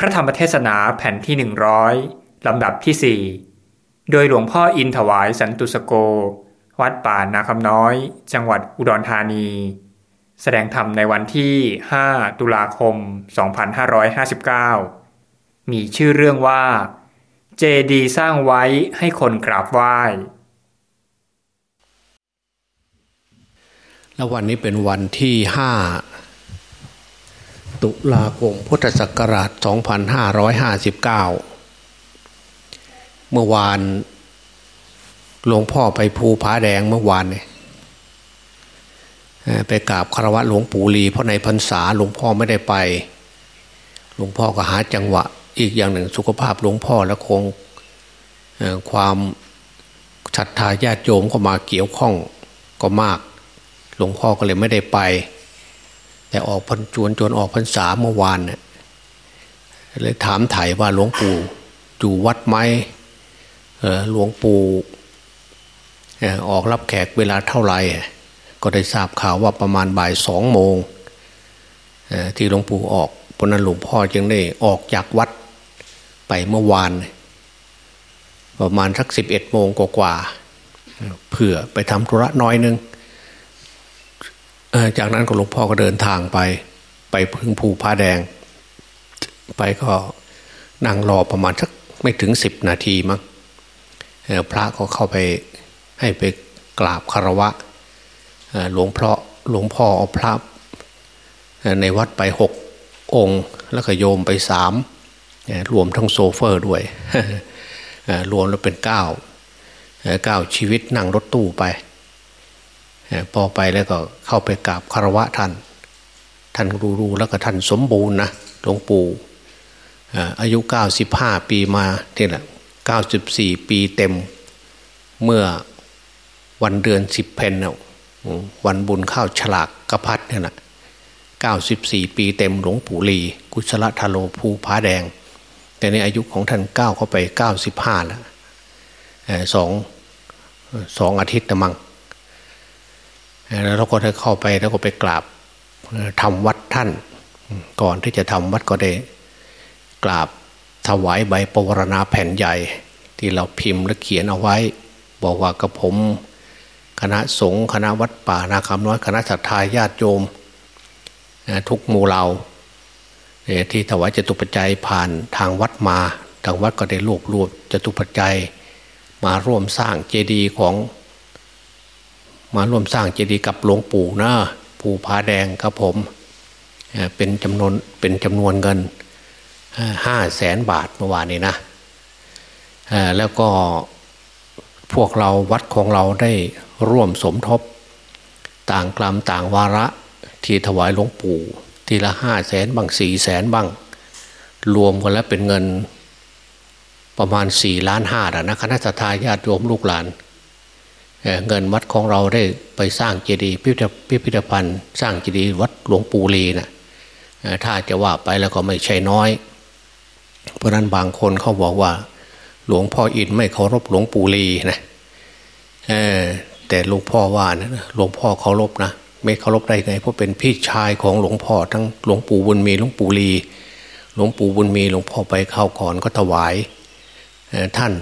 พระธรรมเทศนาแผ่นที่ 100 ลำดับที่ 4 โดยหลวงพ่ออินถวายสันตุสโก วัดป่านาคำน้อย จังหวัดอุดรธานี แสดงธรรมในวันที่ 5 ตุลาคม 2559 มีชื่อเรื่องว่า เจดีสร้างไว้ให้คนกราบไหว้ แล้ววันนี้เป็นวันที่ห้า ตุลาคมพุทธศักราช 2559 เมื่อวานหลวงพ่อไปภูผาแดงเมื่อวานเนี่ยไปกราบคารวะหลวงปู่ลีเพราะในพรรษาหลวงพ่อไม่ได้ไป หลวงพ่อก็หาจังหวะ อีกอย่างหนึ่งสุขภาพหลวงพ่อและคงความศรัทธาญาติโยมก็มาเกี่ยวข้องก็มาก หลวงพ่อก็เลยไม่ได้ไป แต่ออกพันจวนจนออกพรรษาเมื่อวานเนี่ยเลยถามไถ่ายว่าหลวงปู่อยู่วัดไหมหลวงปู่ออกรับแขกเวลาเท่าไหร่ก็ได้ทราบข่าวว่าประมาณบ่ายสองโมงที่หลวงปู่ออกเพราะนั้นหลวงพ่อจึงได้ออกจากวัดไปเมื่อวาน ประมาณสักสิบเอ็ดโมงกว่าเผื่อไปทำธุระน้อยนึง จากนั้นก็หลวงพ่อก็เดินทางไป ไปพึ่งภูผาแดง ไปก็นั่งรอประมาณสักไม่ถึงสิบนาทีมั้งพระก็เข้าไปให้ไปกราบคารวะหลวงพ่อหลวงพ่อเอาพระในวัดไปหกองค์ แล้วก็โยมไปสามรวมทั้งโซเฟอร์ด้วยรวมแล้วเป็นเก้าเก้าชีวิตนั่งรถตู้ไป พอไปแล้วก็เข้าไปกราบคารวะท่าน ท่านรู้ๆแล้วก็ท่านสมบูรณ์นะหลวงปู่อายุ 95 ปีมาที่แหละ94 ปีเต็มเมื่อวันเดือนสิบเพนเนาวันบุญข้าวฉลากกระพัดเนี่ยนะ94 ปีเต็มหลวงปู่ลี กุศลทาโลภูผาแดง แต่ในอายุของท่านก้าวเข้าไป 95 แล้วสองสองอาทิตย์นะมัง แล้วเราก็ได้เข้าไปแล้วก็ไปกราบทำวัดท่าน ก่อนที่จะทำวัดก็ได้กราบถวายใบปวารณาแผ่นใหญ่ ที่เราพิมพ์และเขียนเอาไว้ บอกว่ากับผม คณะสงฆ์คณะวัดป่านาคำน้อยคณะศรัทธาญาติโยม ทุกหมู่เราที่ถวายจตุปัจจัยผ่านทางวัดมา ทางวัดก็ได้รวบรวมจตุปัจจัย มาร่วมสร้างเจดีย์ของ มาร่วมสร้างเจดีย์กับหลวงปู่นะปู่ผาแดงครับผมเป็นจำนวนเป็นจำนวนเงินห้าแสนบาทเมื่อวานนี้นะแล้วก็พวกเราวัดของเราได้ร่วมสมทบ ต่างกลัมต่างวาระที่ถวายหลวงปู่ทีละห้าแสนบ้างสี่แสนบ้าง รวมกันแล้วเป็นเงินประมาณสี่ล้านห้านะคณะทาญาติโยมลูกหลาน เงินวัดของเราได้ไปสร้างเจดีย์พิพิธภัณฑ์ สร้างเจดีย์วัดหลวงปู่ลีนะถ้าจะว่าไปแล้วก็ไม่ใช่น้อย เพราะนั้นบางคนเขาบอกว่า หลวงพ่ออินไม่เคารพหลวงปู่ลีนะแต่หลวงพ่อว่านะหลวงพ่อเคารพนะไม่เคารพได้ไงเพราะเป็นพี่ชายของหลวงพ่อทั้งหลวงปู่บุญมีหลวงปู่ลี หลวงปู่บุญมีหลวงพ่อไปเข้าก่อนก็ถวายท่าน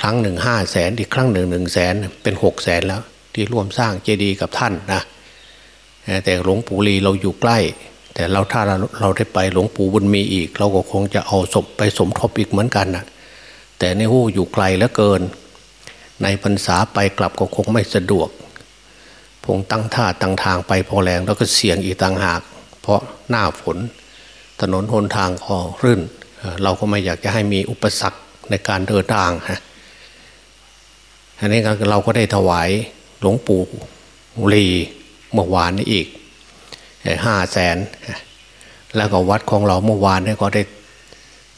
ครั้งหนึ่งห้าแสนอีกครั้งหนึ่งหนึ่งแสนเป็นหกแสนแล้ว ที่ร่วมสร้างเจดีย์กับท่านนะแต่หลวงปู่ลีเราอยู่ใกล้ แต่เราถ้าเราเราได้ไปหลวงปู่บุญมีอีก เราก็คงจะเอาศพไปสมทบอีกเหมือนกันนะแต่ในหู้อยู่ไกลเหลือเกิน ในพรรษาไปกลับก็คงไม่สะดวกพงตั้งท่าตั้งทางไปพอแรงแล้วก็เสี่ยงอีกต่างหาก เพราะหน้าฝน ถนนหนทางก็รื่น เราก็ไม่อยากจะให้มีอุปสรรคในการเดินทางฮะ อันนี้เราก็ได้ถวายหลวงปู่ลีเมื่อวานนี้อีกห้าแสนแล้วก็วัดของเราเมื่อวานนี้ก็ได้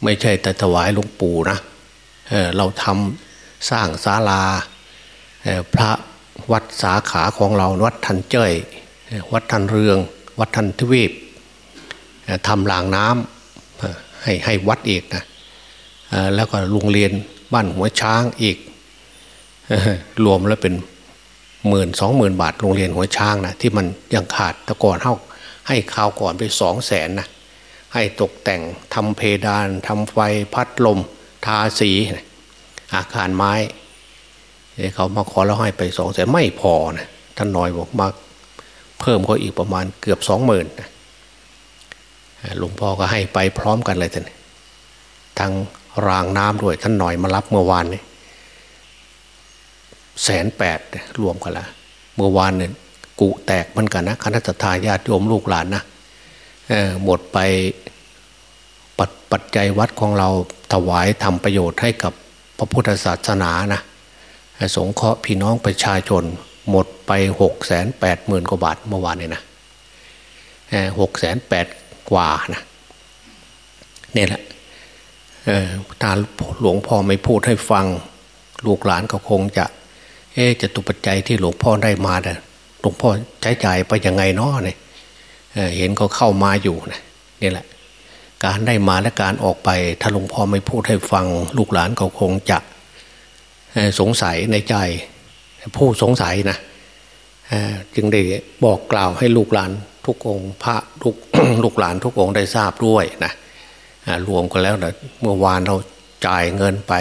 ไม่ใช่แต่ถวายหลวงปู่นะเเราทำสร้างศาลาพระวัดสาขาของเราวัดทันเจ้ยวัดทันเรือง วัดทันทวีปทำรางน้ำให้ให้วัดอีกนะแล้วก็โรงเรียนบ้านหัวช้างอีก รวมแล้วเป็นหมื่นสองหมื่นบาทโรงเรียนหัวช้างนะที่มันยังขาดตะก่อนเท่าให้ข่าวก่อนไปสองแสนนะให้ตกแต่งทำเพดานทำไฟพัดลม ทาสี อาคารไม้เขามาขอเราให้ไปสองแสนไม่พอนะท่านน้อยบอกมาเพิ่มเขาอีกประมาณเกือบสองหมื่นหลวงพ่อก็ให้ไปพร้อมกันเลยท่านทั้งรางน้ำด้วยท่านหน่อยมารับเมื่อวานนี้ แสนแปดรวมกันละเมื่อวานเนี่ยกุแตกมือนกันนะคณะทาญาติโยมลูกหลานนะหมดไปปปัจจัยวัดของเราถวายทำประโยชน์ให้กับพระพุทธศาสนานะสงเคราะห์พี่น้องประชาชน หมดไปหกแสนแปดหมื่นกว่าบาทเมื่อวานเนี่ยนะหกแสนแปดกว่านะเนี่ยแหละถ้าหลวงพ่อไม่พูดให้ฟัง ลูกหลานก็คงจะ เอ๊จะตุปัจจัยที่หลวงพ่อได้มาเนี่ยหลวงพ่อใช้จ่ายไปยังไงเนาะเนี่ยเห็นเขาเข้ามาอยู่นะนี่แหละ การได้มาและการออกไป ถ้าหลวงพ่อไม่พูดให้ฟังลูกหลานก็คงจะสงสัยในใจ ผู้สงสัยนะจึงได้บอกกล่าวให้ลูกหลานทุกองพระลูกลูกหลานทุกองได้ทราบด้วยนะรวมกันแล้วนะเมื่อวานเราจ่ายเงินไป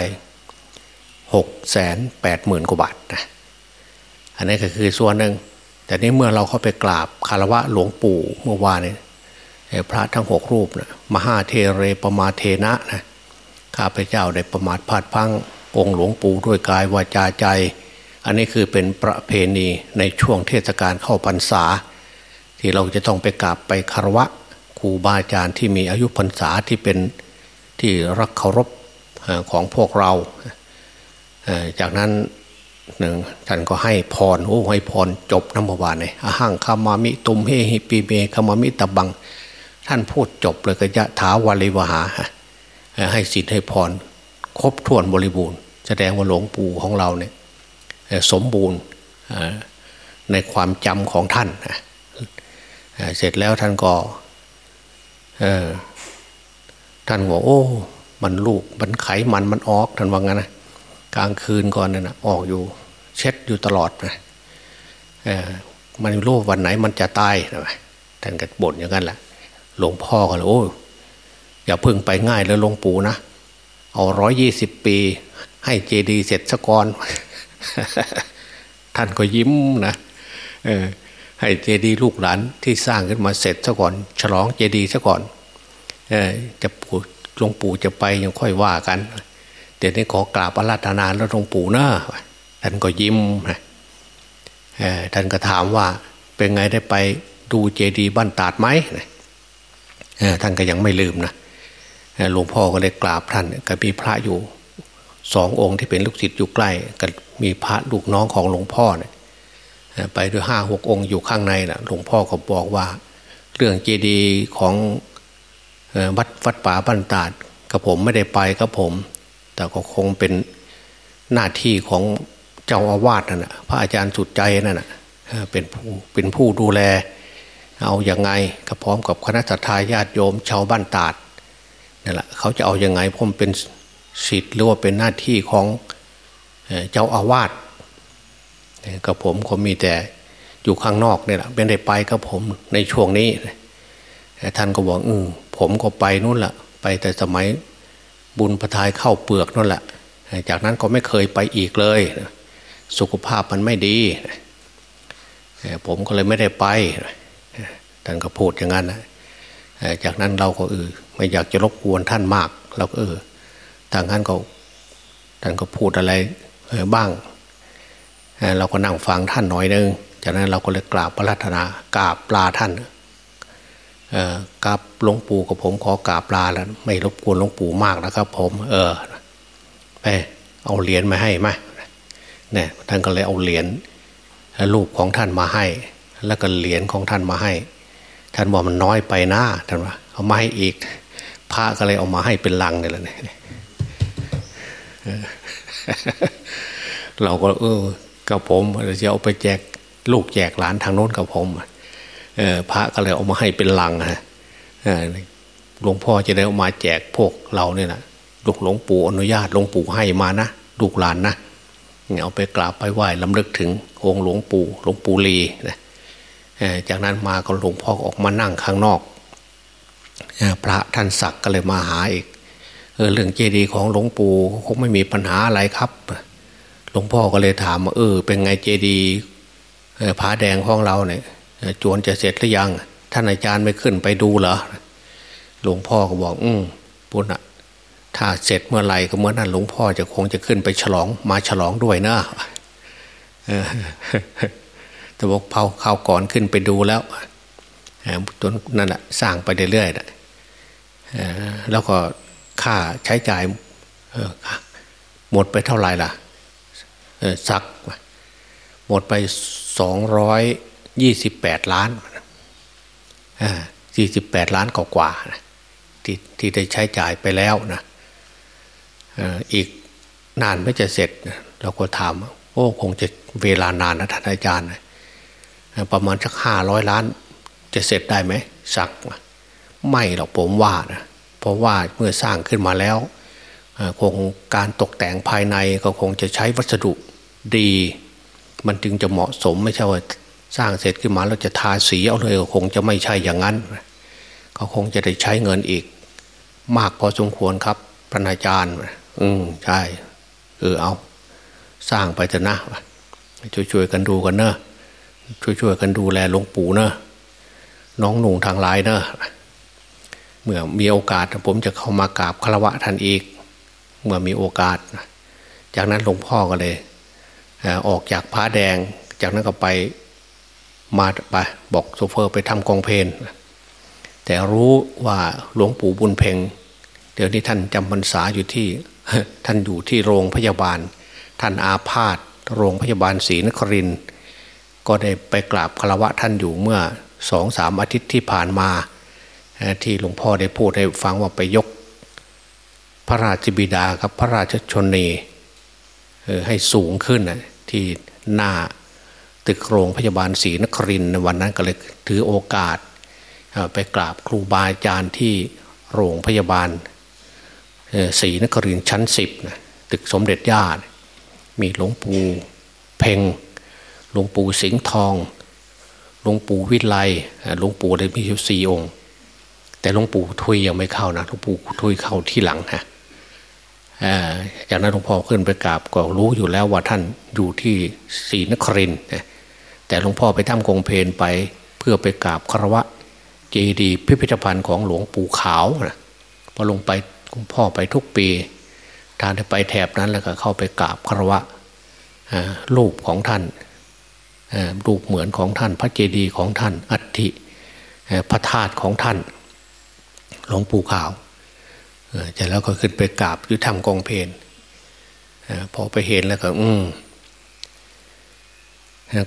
หกแสนแปดหมื่นกว่าบาทนะอันนี้ก็คือส่วนหนึ่ง แต่นี้เมื่อเราเข้าไปกราบคารวะหลวงปู่เมื่อวานนี้พระทั้งหกรูปนะมหาเทเรปมาเทนะนะข้าพเจ้าได้ประมาทพลาดพังองค์หลวงปู่ด้วยกายวาจาใจ อันนี้คือเป็นประเพณีในช่วงเทศกาลเข้าพรรษา ที่เราจะต้องไปกราบไปคารวะครูบาอาจารย์ที่มีอายุพรรษาที่เป็นที่รักเคารพของพวกเรา จากนั้นหนึ่งท่านก็ให้พรโอ้ให้พรจบน้ำวานเลยอาหังคามามิตุมเฮหิปีเมคามามิตะบัง ท่านพูดจบเลยก็จะถาวาริวหา ให้สิทธิ์ให้พร ครบถ้วนบริบูรณ์ แสดงว่าหลวงปู่ของเราเนี่ยสมบูรณ์ในความจำของท่าน เสร็จแล้วท่านก็ท่านบอกโอ้ มันลูกมันไขมันมันออกท่านว่างั้นนะ กลางคืนก่อนนั่นนะออกอยู่ เช็ดอยู่ตลอดนะมันรู้วันไหนมันจะตายนะท่านก็บ่นอย่างนั้นแหละหลวงพ่อก็เลยโอ้อย่าพึ่งไปง่ายเลยหลวงปู่นะเอาร้อยยี่สิบปี ให้เจดีเสร็จสะก่อนท่านก็ยิ้มนะให้เจดีลูกหลานที่สร้างขึ้นมาเสร็จซะก่อน ฉลองเจดีซะก่อนจะปู่หลวงปู่จะไปยังค่อยว่ากัน เดี๋ยวนี้ขอกราบอาราธนาแล้วหลวงปู่นะท่านก็ยิ้มนะท่านก็ถามว่าเป็นไงได้ไปดูเจดีบ้านตาดไหมท่านก็ยังไม่ลืมนะหลวงพ่อก็เลยกราบท่านก็มีพระอยู่สององค์ที่เป็นลูกศิษย์อยู่ใกล้ก็มีพระลูกน้องของหลวงพ่อเนี่ยไปด้วยห้าหกองค์อยู่ข้างในนะหลวงพ่อก็บอกว่า เรื่องเจดีย์ของวัดวัดป่าบันตาดกับผมไม่ได้ไปกับผม แต่ก็คงเป็นหน้าที่ของเจ้าอาวาสนั่นนะพระอาจารย์สุดใจนั่นนะเป็นผู้เป็นผู้ดูแล เอาอยัางไงก็พร้อมกับคณะทาญาติโยมชาวบ้านตาดนั่นแหละเขาจะเอาอยัางไงผมเป็นสิทธิ์หรือว่าเป็นหน้าที่ของเจ้าอาวาสกับผมก็มีแต่อยู่ข้างนอกเนี่ยแหละเป็นได้ไปกับผมในช่วงนี้ท่านก็บอกอือผมก็ไปนู่นแหละไปแต่สมัย บุญประทายเข้าเปลือกนั่นแหละ จากนั้นก็ไม่เคยไปอีกเลย สุขภาพมันไม่ดี ผมก็เลยไม่ได้ไปท่านก็พูดอย่างนั้นนะจากนั้นเราก็เออไม่อยากจะรบกวนท่านมาก เราก็เออทางนั้นก็ท่านก็พูดอะไรบ้างเราก็นั่งฟังท่านหน่อยนึง จากนั้นเราก็เลยกราบพระรัตนากราบปลาท่าน กราบหลวงปู่กับผมขอกราบลาแล้ว ไม่รบกวนหลวงปู่มากนะครับ ผม เออไปเอาเหรียญมาให้ไหมเนี่ยท่านก็เลยเอาเหรียญรูปของท่านมาให้ แล้วก็เหรียญของท่านมาให้ ท่านบอกมันน้อยไปนะท่านว่าเอามาให้อีกพระก็เลยเอามาให้เป็นลังเนี่ยแหละเนี่ยเราก็เออกับผมจะเอาไปแจกลูกแจกหลานทางโน้นกับผมเออ พระก็เลยเอามาให้เป็นลังฮะหลวงพ่อจะได้เอามาแจกพวกเราเนี่ยนะลูกหลวงปู่อนุญาตหลวงปู่ให้มานะลูกหลานนะเอาไปกราบไปไหว้ลำลึกถึงองค์หลวงปู่หลวงปู่ลีนะจากนั้นมาก็หลวงพ่อออกมานั่งข้างนอก พระท่านศักดิ์ก็เลยมาหาอีกเออเรื่องเจดีย์ของหลวงปู่คงไม่มีปัญหาอะไรครับ หลวงพ่อก็เลยถามว่าเออ เป็นไงเจดีย์ผาแดงของเราเนี่ย จวนจะเสร็จหรือยัง ท่านอาจารย์ไม่ขึ้นไปดูเหรอหลวงพ่อก็บอก อืมปุณะถ้าเสร็จเมื่อไหร่ก็เมื่อนั้นหลวงพ่อจะคงจะขึ้นไปฉลองมาฉลองด้วยนะแต่บอกเผาข้าวก่อนขึ้นไปดูแล้วตัวนั่นแหละสร้างไปเรื่อยๆแล้วก็ค่าใช้จ่ายหมดไปเท่าไหร่ล่ะสักหมดไปสองร้อย ยี่สิบแปดล้านสี่สิบแปดล้านกว่าที่ที่ได้ใช้จ่ายไปแล้วนะอีกนานไม่จะเสร็จ เราก็ถามโอ้คงจะเวลานานนะท่านอาจารย์ประมาณสักห้าร้อยล้าน จะเสร็จได้ไหมสักไม่หรอกผมว่านะเพราะว่าเมื่อสร้างขึ้นมาแล้วคงการตกแต่งภายในก็คงจะใช้วัสดุดี มันจึงจะเหมาะสมไม่ใช่ว่า สร้างเสร็จขึ้นมาแล้วจะทาสีเอาเลยก็คงจะไม่ใช่อย่างนั้นก็คงจะได้ใช้เงินอีก มากพอสมควรครับพระอาจารย์อืมใช่เออเอา สร้างไปเถอะนะช่วยๆกันดูกันเนอะช่วยๆกันดูแลหลวงปู่เนอะน้องหนุ่งทางหลายเนอะเมื่อมีโอกาสผมจะเข้ามากราบคารวะท่านอีก เมื่อมีโอกาส จากนั้นหลวงพ่อก็เลยออกจากพระแดง จากนั้นก็ไป มาไปบอกโซเฟอร์ไปทำกองเพลนแต่รู้ว่าหลวงปู่บุญเพ่งเดี๋ยวนี้ท่านจำพรรษาอยู่ที่ ท่านอยู่ที่โรงพยาบาล ท่านอาพาธโรงพยาบาลศรีนครินก็ได้ไปกราบคารวะท่านอยู่เมื่อสองสามอาทิตย์ที่ผ่านมา ที่หลวงพ่อได้พูดให้ฟังว่าไปยก พระราชบิดาครับพระราชชนนีให้สูงขึ้นที่หน้า ตึกโรงพยาบาลศรีนครินในวันนั้นก็เลยถือโอกาส ไปกราบครูบาอาจารย์ที่โรงพยาบาลศรีนครินชั้นสิบนะตึกสมเด็จย่ามีหลวงปู่เพ่งหลวงปู่สิงห์ทองหลวงปู่วิไลหลวงปู่เลยมีอยู่สี่องค์ แต่หลวงปู่ทุยยังไม่เข้านะหลวงปู่ทุยเข้าที่หลังฮะ จากนั้นหลวงพ่อขึ้นไปกราบก็รู้อยู่แล้วว่าท่านอยู่ที่ศรีนครินแต่หลวงพ่อไปทำกงเพนไปเพื่อไปกราบคารวะเจดีย์พิพิธภัณฑ์ของหลวงปู่ขาวนะพอลงไปหลวงพ่อไปทุกปีท่านไปแถบนั้นแล้วก็เข้าไปกราบคารวะรูปของท่านรูปเหมือนของท่าน พระเจดีย์ของท่านอัฐิพระธาตุของท่านหลวงปู่ขาว จากแล้วก็ขึ้นไปกราบยุทธรรมกองเพนพอไปเห็นแล้วก็ อืม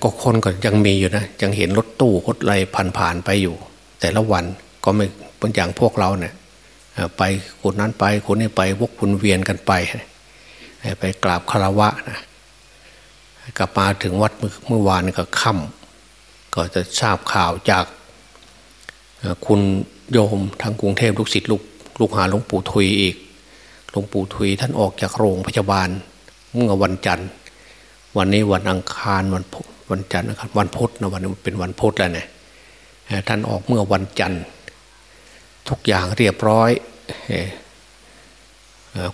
ก็คนก็ยังมีอยู่นะ ยังเห็นรถตู้รถไรผ่านๆไปอยู่ แต่ละวันก็ไม่เป็นอย่างพวกเราเนี่ยไปคนนั้นไปคนนี้ไปวกคุณเวียนกันไป ไปกราบคารวะนะกลับมาถึงวัดเมื่อวานก็ค่ำก็จะทราบข่าวจากคุณโยมทางกรุงเทพลูกศิษย์ลูก ลูกหาหลวงปู่ทุยอีก หลวงปู่ทุยท่านออกจากโรงพยาบาลเมื่อวันจันทร์ วันนี้วันอังคารวันวันจันทร์นะครับวันพุธนะวันนี้เป็นวันพุธแล้วเนี่ยท่านออกเมื่อวันจันทร์ ทุกอย่างเรียบร้อย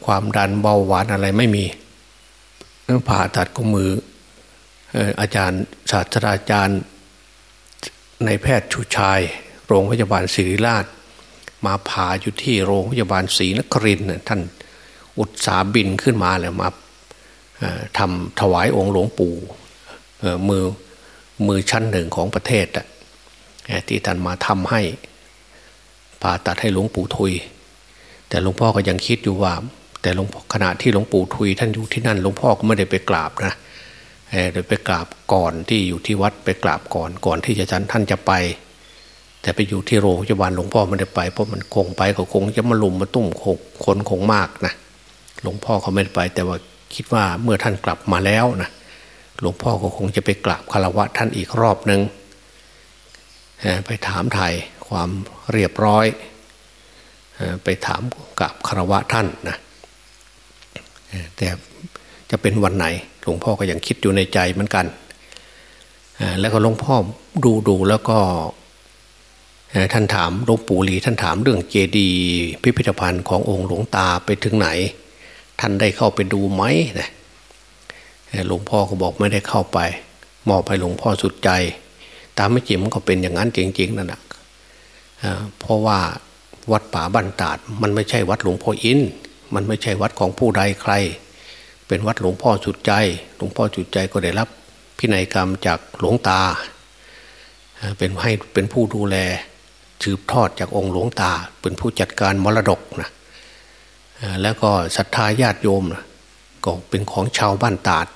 ความดันเบาหวานอะไรไม่มีผ่าตัดก็มืออาจารย์ศาสตราจารย์ในแพทย์ชูชาย โรงพยาบาลศิริราช มาผ่าอยู่ที่โรงพยาบาลศรีนครินท่านอุตสาบินขึ้นมาเลยมาทำถวายองค์หลวงปู่มือมือชั้นหนึ่งของประเทศที่ท่านมาทำให้ผ่าตัดให้หลวงปู่ทุย แต่หลวงพ่อก็ยังคิดอยู่ว่า แต่หลวงขณะที่หลวงปู่ทุย ท่านอยู่ที่นั่นหลวงพ่อก็ไม่ได้ไปกราบนะเดี๋ยวไปกราบก่อนที่อยู่ที่วัดไปกราบก่อนก่อนที่จะท่านท่านจะไป แต่ไปอยู่ที่โรงพยาบาลหลวงพ่อไม่ได้ไปเพราะมันคงไปก็คงจะมาลุมมาตุ้มคงคนคงมากนะหลวงพ่อเขาไม่ได้ไป แต่ว่าคิดว่าเมื่อท่านกลับมาแล้วนะหลวงพ่อก็คงจะไปกราบคารวะท่านอีกรอบหนึ่งไปถามไทยความเรียบร้อยไปถามกับคารวะท่านนะแต่จะเป็นวันไหน หลวงพ่อก็ยังคิดอยู่ในใจเหมือนกัน แล้วก็หลวงพ่อดูดูแล้วก็ ท่านถามหลวงปู่หลีท่านถามเรื่องเจดีย์พิพิธภัณฑ์ขององค์หลวงตาไปถึงไหน ท่านได้เข้าไปดูไหมนะหลวงพ่อก็บอกไม่ได้เข้าไปมอบให้หลวงพ่อสุดใจ ตามไม่จริงมันก็เป็นอย่างนั้นจริงๆนั่นแหละเพราะว่าวัดป่าบันตาดมันไม่ใช่วัดหลวงพ่ออินมันไม่ใช่วัดของผู้ใดใคร เป็นวัดหลวงพ่อสุดใจ หลวงพ่อสุดใจก็ได้รับพินัยกรรมจากหลวงตา เป็นให้เป็นผู้ดูแล สืบทอดจากองค์หลวงตา เป็นผู้จัดการมรดกนะแล้วก็ศรัทธาญาติโยมนะก็เป็นของชาวบ้านตาด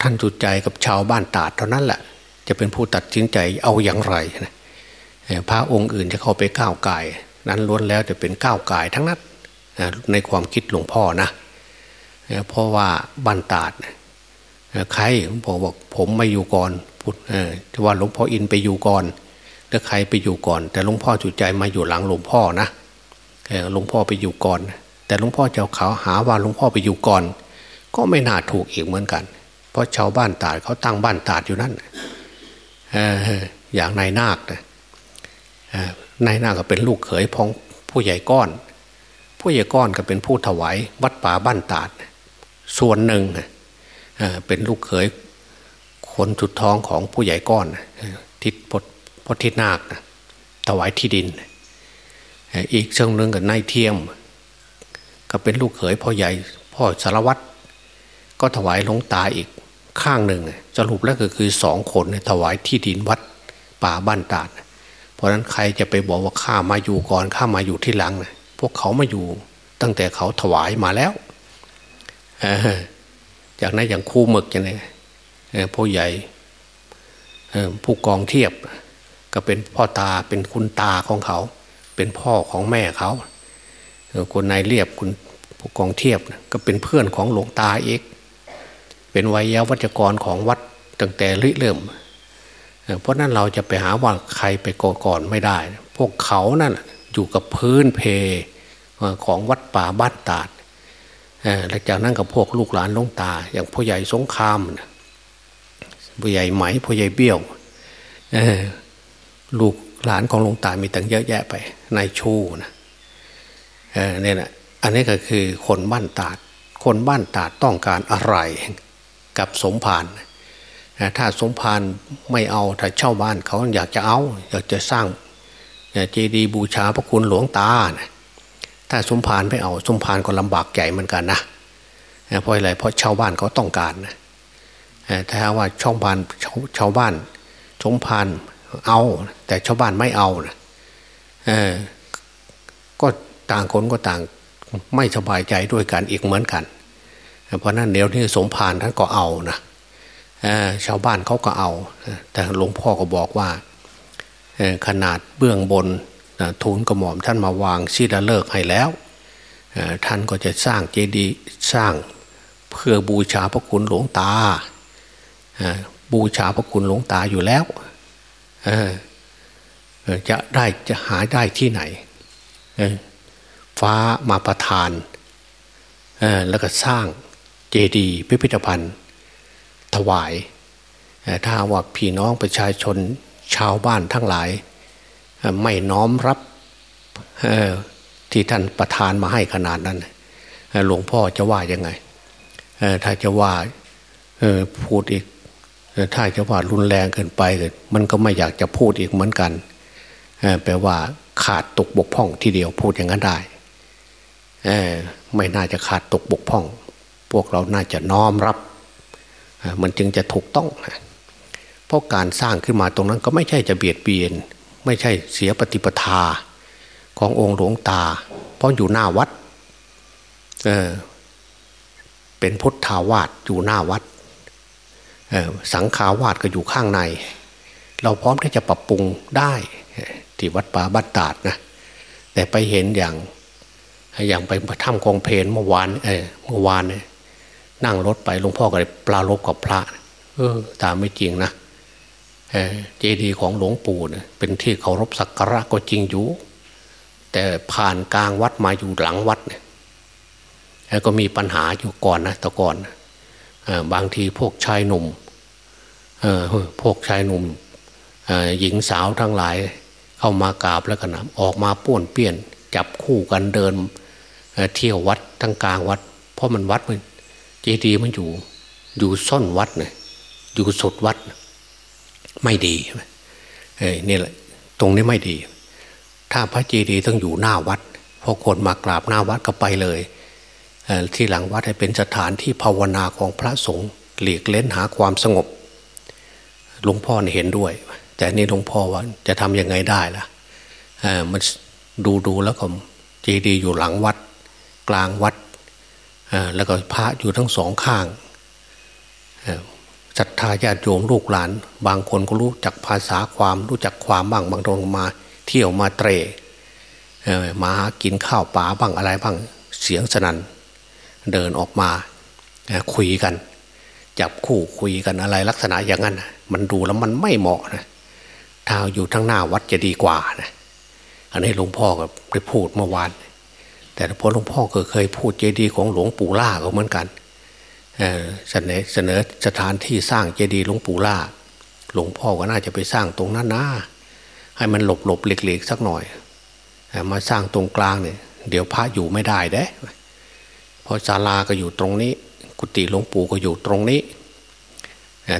ท่านจุดใจกับชาวบ้านตาดเท่านั้นแหละ จะเป็นผู้ตัดสินใจเอาอย่างไรนะพระองค์อื่นจะเข้าไปก้าวไก่นั้นล้วนแล้วจะเป็นก้าวไก่ทั้งนั้นในความคิดหลวงพ่อนะเพราะว่าบ้านตาดใครผมบอกผมไม่อยู่ก่อนพูดว่าหลวงพ่ออินไปอยู่ก่อน แล้วใครไปอยู่ก่อน แต่หลวงพ่อจุดใจมาอยู่หลังหลวงพ่อนะหลวงพ่อไปอยู่ก่อน แต่หลวงพ่อเจ้าเขาหาว่าหลวงพ่อไปอยู่ก่อน ก็ไม่น่าถูกอีกเหมือนกัน เพราะชาวบ้านตาดเขาตั้งบ้านตาดอยู่นั่นอย่างนายนาคนะนายนาคก็เป็นลูกเขยพองผู้ใหญ่ก้อน ผู้ใหญ่ก้อนก็เป็นผู้ถวายวัดป่าบ้านตาด ส่วนหนึ่งเป็นลูกเขยคนจุดท้องของผู้ใหญ่ก้อนทิศพ พทิศนาคนะถวายที่ดิน อีกเชิงหนึ่งกับนายเทียม ก็เป็นลูกเขยพ่อใหญ่พ่อสารวัตรก็ถวายหลวงตาอีกข้างหนึ่งสรุปแล้วก็คือสองคนถวายที่ดินวัดป่าบ้านตาด เพราะนั้นใครจะไปบอกว่าข้ามาอยู่ก่อนข้ามาอยู่ที่หลังนะพวกเขามาอยู่ตั้งแต่เขาถวายมาแล้วจากนั้นอย่างคู่หมึกอย่างนี้พ่อใหญ่ผู้กองเทียบ ก็เป็นพ่อตาเป็นคุณตาของเขา เป็นพ่อของแม่เขาคนนายเรียบคุณผู้กองเทียบก็เป็นเพื่อนของหลวงตาเอกเป็นวัยวัจกรของวัดตั้งแต่ริเริ่ม เพราะนั้นเราจะไปหาว่าใครไปก่อก่อนไม่ได้ พวกเขานั่นอยู่กับพื้นเพของวัดป่าบ้านตาดหลังจากนั้นกับพวกลูกหลานลงตา อย่างพ่อใหญ่สงครามพ่อใหญ่ไหมพ่อใหญ่เบี้ยว ลูกหลานของหลวงตามีตั้งเยอะแยะไปนายชูนะเนี่ยนะอันนี้ก็คือคนบ้านตาด คนบ้านตาดต้องการอะไรกับสมภารถ้าสมภารไม่เอาถ้าเช่าบ้านเขาอยากจะเอา อยากจะสร้างเจดีย์บูชาพระคุณหลวงตานะถ้าสมภารไม่เอาสมภารก็ลำบากใหญ่เหมือนกันนะเพราะอะไรเพราะชาวบ้านเขาต้องการนะถ้าว่าช่องบ้านชาวบ้านสมภาร เอา แต่ชาวบ้านไม่เอานะเออก็ต่างคนก็ต่างไม่สบายใจด้วยกันอีกเหมือนกัน เพราะนั้นเดี๋ยวนี้สมภารท่านก็เอานะชาวบ้านเขาก็เอา แต่หลวงพ่อก็บอกว่าขนาดเบื้องบนทูลกระหม่อมท่านมาวางชีลเลิกให้แล้ว ท่านก็จะสร้างเจดีย์สร้างเพื่อบูชาพระคุณหลวงตาบูชาพระคุณหลวงตาอยู่แล้ว จะได้จะหาได้ที่ไหน ฟ้ามาประทาน แล้วก็สร้างเจดีย์พิพิธภัณฑ์ ถวาย ถ้าว่าพี่น้องประชาชนชาวบ้านทั้งหลาย ไม่น้อมรับที่ท่านประทานมาให้ขนาดนั้น หลวงพ่อจะว่ายังไง ถ้าจะว่าพูดอีก ถ้าจะว่ารุนแรงเกินไปมันก็ไม่อยากจะพูดอีกเหมือนกันแปลว่าขาดตกบกพร่องทีเดียวพูดอย่างนั้นได้ไม่น่าจะขาดตกบกพร่อง พวกเราน่าจะน้อมรับ มันจึงจะถูกต้อง เพราะการสร้างขึ้นมาตรงนั้นก็ไม่ใช่จะเบียดเบียน ไม่ใช่เสียปฏิปทาขององค์หลวงตา เพราะอยู่หน้าวัดเเป็นพุทธาวาสอยู่หน้าวัด สังขาวาดก็อยู่ข้างใน เราพร้อมที่จะปรับปรุงได้ที่วัดป่าบ้านตาดนะแต่ไปเห็นอย่างอย่างไปถ้ำกองเพนเมื่อวานเออเมื่อวานเนี่ยนั่งรถไปหลวงพ่อก็เลยปลาลบกับพระ เออ ตามไม่จริงนะเจดีย์ของหลวงปู่เนี่ยเป็นที่เคารพสักการะก็จริงอยู่ แต่ผ่านกลางวัดมาอยู่หลังวัดเนี่ยก็มีปัญหาอยู่ก่อนนะแต่ก่อน บางทีพวกชายหนุ่มพวกชายหนุ่มหญิงสาวทั้งหลายเข้ามากราบแล้วกันนะออกมาป้วนเปี้ยน จับคู่กันเดินเที่ยววัดทั้งกลางวัด เพราะมันวัดมันเจดีย์มันอยู่ อยู่ซ่อนวัดเนี่ยอยู่สุดวัด ไม่ดีเนี่แหละ ตรงนี้ไม่ดี ถ้าพระเจดีย์ต้องอยู่หน้าวัดพอคนมากราบหน้าวัดก็ไปเลย ที่หลังวัดให้เป็นสถานที่ภาวนาของพระสงฆ์หลีกเล้นหาความสงบหลวงพ่อเห็นด้วย แต่นี่หลวงพ่อว่าจะทำยังไงได้ล่ะมันดูดูแล้วก็เจดีย์อยู่หลังวัด กลางวัดแล้วก็พระอยู่ทั้งสองข้างศรัทธาญาติโยมลูกหลาน บางคนก็รู้จักภาษาความรู้จักความบ้างบางคนมา เที่ยวมาเตะมากินข้าวป่าบ้างอะไรบ้างเสียงสนัน่น เดินออกมาคุยกัน จับคู่คุยกันอะไรลักษณะอย่างนั้น มันดูแล้วมันไม่เหมาะนะถ้าอยู่ทั้งหน้าวัดจะดีกว่านะอันนี้หลวงพ่อก็ไปพูดเมื่อวาน แต่พอหลวงพ่อก็เคยพูดเจดีย์ของหลวงปู่ล่าก็เหมือนกันเสนอเสนอสถานที่สร้างเจดีย์หลวงปู่ล่า หลวงพ่อก็น่าจะไปสร้างตรงนั้นนะให้มันหลบหลบเล็กๆสักหน่อย มาสร้างตรงกลางเนี่ยเดี๋ยวพระอยู่ไม่ได้เด้ พอศาลาก็อยู่ตรงนี้ กุฏิหลวงปู่ก็อยู่ตรงนี้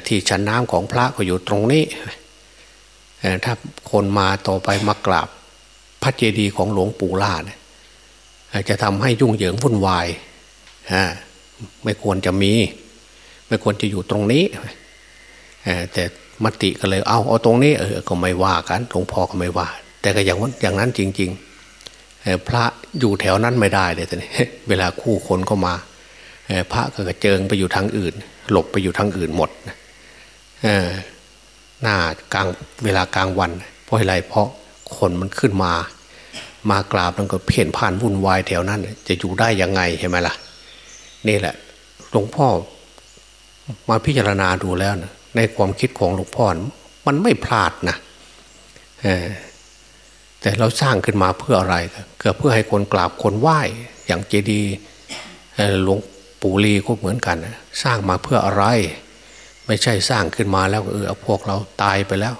ที่ชั้นน้ำของพระก็อยู่ตรงนี้ถ้าคนมาต่อไปมากราบพระเจดีย์ของหลวงปู่ล่าเนี่ยจะทำให้ยุ่งเหยิงวุ่นวายไม่ควรจะมี ไม่ควรจะอยู่ตรงนี้แต่มติก็เลยเอาเอาตรงนี้เออก็ไม่ว่ากันหลวงพ่อก็ไม่ว่า แต่ก็อย่างอย่างนั้นจริง ๆ พระอยู่แถวนั้นไม่ได้เลยแต่เวลาคู่คนก็มาพระก็กระเจิงไปอยู่ทางอื่น หลบไปอยู่ทางอื่นหมดหน้ากลางเวลากลางวัน เพราะอะไรเพราะคนมันขึ้นมา มากราบแล้วก็เพ่นผ่านวุ่นวายแถวนั้น จะอยู่ได้ยังไงใช่ไหมล่ะ นี่แหละหลวงพ่อมาพิจารณาดูแล้วนะในความคิดของหลวงพ่อมันไม่พลาดนะ แต่เราสร้างขึ้นมาเพื่ออะไรก็เพื่อให้คนกราบคนไหว้อย่างเจดีย์หลวงปู่ลีก็เหมือนกัน สร้างมาเพื่ออะไร ไม่ใช่สร้างขึ้นมาแล้วเออพวกเราตายไปแล้ว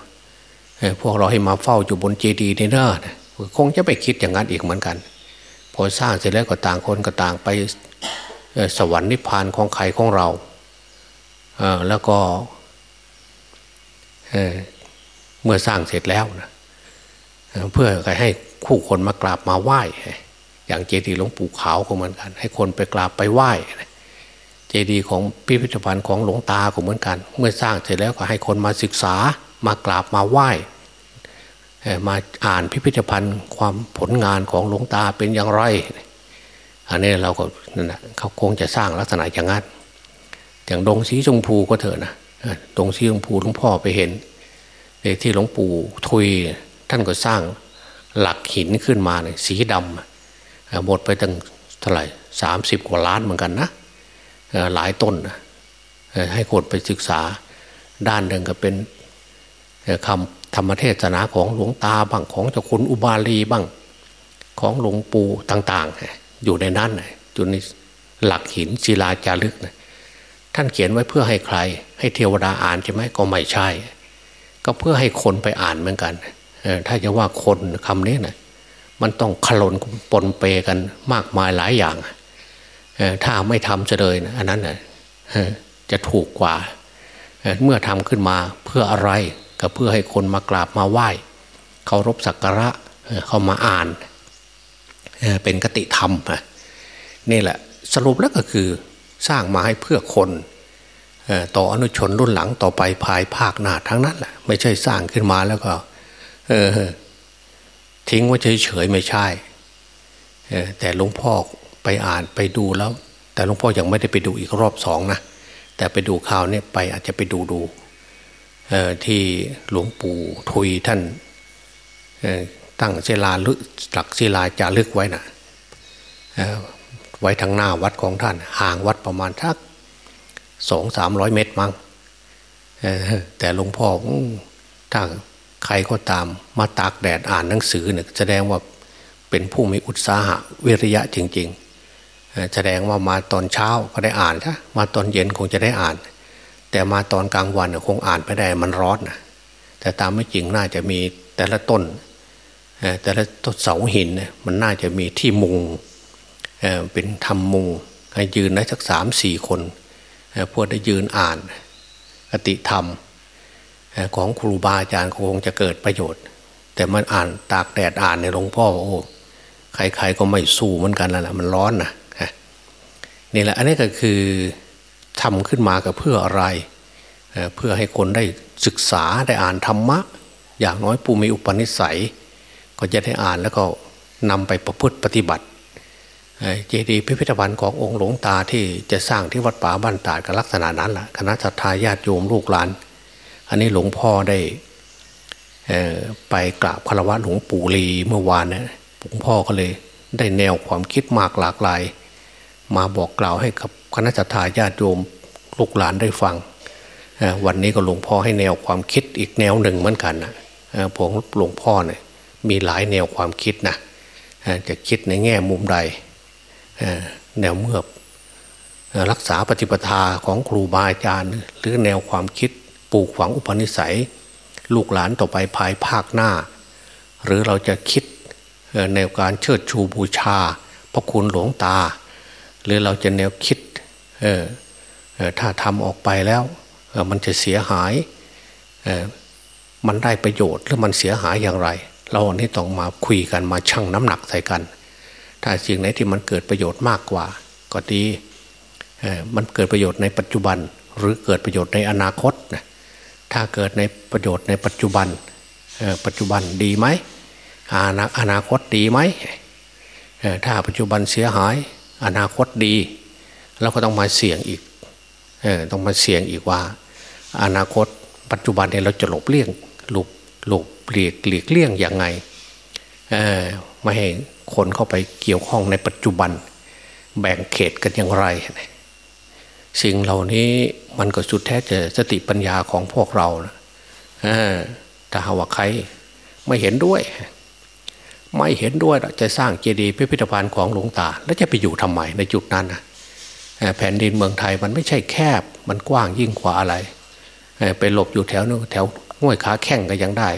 พวกเราให้มาเฝ้าอยู่บนเจดีย์นี่เนอะคงจะไปคิดอย่างนั้นอีกเหมือนกัน พอสร้างเสร็จแล้วก็ต่างคนก็ต่างไปสวรรค์นิพพานของใครของเราแล้วก็เมื่อสร้างเสร็จแล้วนะ เพื่อให้คู่คนมากราบมาไหว้ อย่างเจดีย์หลวงปู่ขาวก็เหมือนกัน ให้คนไปกราบไปไหว้ เจดีย์ของพิพิธภัณฑ์ของหลวงตาก็เหมือนกัน เมื่อสร้างเสร็จแล้วก็ให้คนมาศึกษามากราบมาไหว้ มาอ่านพิพิธภัณฑ์ความผลงานของหลวงตาเป็นอย่างไร อันนี้เราก็นั่นนะเขาคงจะสร้างลักษณะอย่างนั้นอย่างดงสีชมพูก็เถอะนะดงสีชมพูหลวงพ่อไปเห็นที่หลวงปู่ทุย ท่านก็สร้างหลักหินขึ้นมาเนี่ยสีดำหมดไปตั้งเท่าไหร่สามสิบกว่าล้านเหมือนกันนะหลายต้นให้คนไปศึกษาด้านหนึ่งก็เป็นคำธรรมเทศนาของหลวงตาบ้างของเจ้าคุณอุบาลีบ้างของหลวงปู่ต่าง ๆ อยู่ในนั้นอยู่ในหลักหินศิลาจารึกนะท่านเขียนไว้เพื่อให้ใคร ให้เทวดาอ่านใช่ไหมก็ไม่ใช่ ก็เพื่อให้คนไปอ่านเหมือนกัน ถ้าจะว่าคนคำนี้นะมันต้องขลนปนเปกันมากมายหลายอย่างถ้าไม่ทำจะเลยนะอันนั้นนะจะถูกกว่า เมื่อทำขึ้นมาเพื่ออะไรก็เพื่อให้คนมากราบมาไหว้เคารพสักการะเขามาอ่านเป็นกติธรรมนี่แหละสรุปแล้วก็คือสร้างมาให้เพื่อคนต่ออนุชนรุ่นหลังต่อไปภายภาคหน้าทั้งนั้นแหละไม่ใช่สร้างขึ้นมาแล้วก็ เออ ทิ้งไว้เฉยๆไม่ใช่แต่หลวงพ่อไปอ่านไปดูแล้ว แต่หลวงพ่อยังไม่ได้ไปดูอีกรอบสองนะแต่ไปดูข่าวเนี่ยไปอาจจะไปดูดูที่หลวงปู่ทุยท่านตั้งศิลาลึกหลักศิลาจารึกไว้น่ะไว้ทางหน้าวัดของท่าน ห่างวัดประมาณทักสองสามร้อยเมตรมั้งแต่หลวงพ่อถ้า ใครก็ตามมาตากแดดอ่านหนังสือเนี่ยแสดงว่าเป็นผู้มีอุตสาหะวิริยะจริง ๆ แสดงว่ามาตอนเช้าก็ได้อ่านถ้ามาตอนเย็นคงจะได้อ่าน แต่มาตอนกลางวันคงอ่านไม่ได้มันร้อนนะแต่ตามไม่จริงน่าจะมีแต่ละต้นแต่ละต้นเสาหินเนี่ยมันน่าจะมีที่มุงเป็นทำมุงให้ยืนได้สักสามสี่คนพวกได้ยืนอ่านอติธรรม ของครูบาอาจารย์คงจะเกิดประโยชน์ แต่มันอ่านตากแดดอ่านในหลวงพ่อโอ้ใครๆก็ไม่สู้เหมือนกันแล้วนะมันร้อนนะนี่แหละอันนี้ก็คือทำขึ้นมากับเพื่ออะไร เพื่อให้คนได้ศึกษาได้อ่านธรรมะ อย่างน้อยปูมีอุปนิสัย ก็จะได้อ่านแล้วก็นำไปประพฤติปฏิบัติเจดีย์พิพิธภัณฑ์ขององค์หลวงตาที่จะสร้างที่วัดป่าบ้านตาดกับลักษณะนั้นแหละคณะสัตยาญาติโยมลูกหลาน อันนี้หลวงพ่อได้ไปกราบคารวะหลวงปู่ลีเมื่อวานเนี่ยหลวงพ่อก็เลยได้แนวความคิดมากหลากหลาย มาบอกกล่าวให้กับคณะสัตยาญาติโยมลูกหลานได้ฟัง วันนี้ก็หลวงพ่อให้แนวความคิดอีกแนวหนึ่งเหมือนกันนะผมหลวงพ่อเนี่ยมีหลายแนวความคิดนะจะคิดในแง่มุมใดแนวเมื่อรักษาปฏิปทาของครูบาอาจารย์ หรือแนวความคิด ปลูกฝังอุปนิสัย ลูกหลานต่อไปภายภาคหน้า หรือเราจะคิดแนวการเชิดชูบูชา พระคุณหลวงตา หรือเราจะแนวคิดถ้าทำออกไปแล้วมันจะเสียหายมันได้ประโยชน์หรือมันเสียหายอย่างไร เราอันนี้ต้องมาคุยกันมาชั่งน้ำหนักใส่กัน ถ้าสิ่งไหนที่มันเกิดประโยชน์มากกว่า ก็ดีมันเกิดประโยชน์ในปัจจุบันหรือเกิดประโยชน์ในอนาคตนะ ถ้าเกิดในประโยชน์ในปัจจุบันปัจจุบันดีไหมอนาคตดีไหมถ้าปัจจุบันเสียหาย อนาคตดีเราก็ต้องมาเสี่ยงอีกต้องมาเสี่ยงอีกว่า อนาคตปัจจุบันเนี่ยเราจะหลบเลี่ยงหลบหลบหลีกหลีกเลี่ยงอย่างไงไม่ให้คนเข้าไปเกี่ยวข้องในปัจจุบัน แบ่งเขตกันอย่างไร สิ่งเหล่านี้มันก็สุดแท้จะสติปัญญาของพวกเรานะถ้าหาว่าใครไม่เห็นด้วย ไม่เห็นด้วยจะสร้างเจดีย์พิพิธภัณฑ์ของหลวงตา แล้วจะไปอยู่ทำไมในจุดนั้นนะแผ่นดินเมืองไทยมันไม่ใช่แคบ มันกว้างยิ่งกว่าอะไรไปหลบอยู่แถวนู้นแถวห้วยขาแข้งก็ยังได้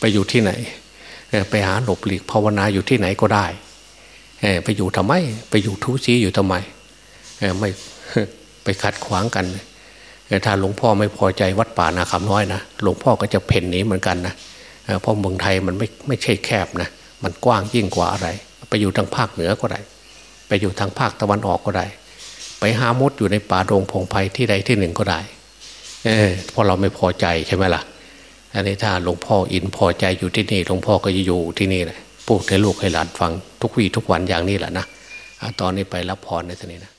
ไปอยู่ที่ไหนไปหาหลบหลีกภาวนาอยู่ที่ไหนก็ได้ไปอยู่ทำไม ไปอยู่ทุชีอยู่ทำไมไม่ ไปขัดขวางกันถ้าหลวงพ่อไม่พอใจวัดป่านาคำน้อยนะหลวงพ่อก็จะเพ่นหนีเหมือนกันนะเพราะเมืองไทยมันไม่ไม่ใช่แคบนะมันกว้างยิ่งกว่าอะไร ไปอยู่ทางภาคเหนือก็ได้ ไปอยู่ทางภาคตะวันออกก็ได้ ไปหามดอยู่ในป่าโรงพงไพ่ที่ใดที่หนึ่งก็ได้เออเพราะเราไม่พอใจใช่ไหมล่ะอันนี้ถ้าหลวงพ่ออินพอใจอยู่ที่นี่หลวงพ่อก็จะอยู่ที่นี่แหละพูดให้ลูกให้หลานฟังทุกวี่ทุกวันอย่างนี้แหละนะตอนนี้ไปรับพรในที่นี้นะ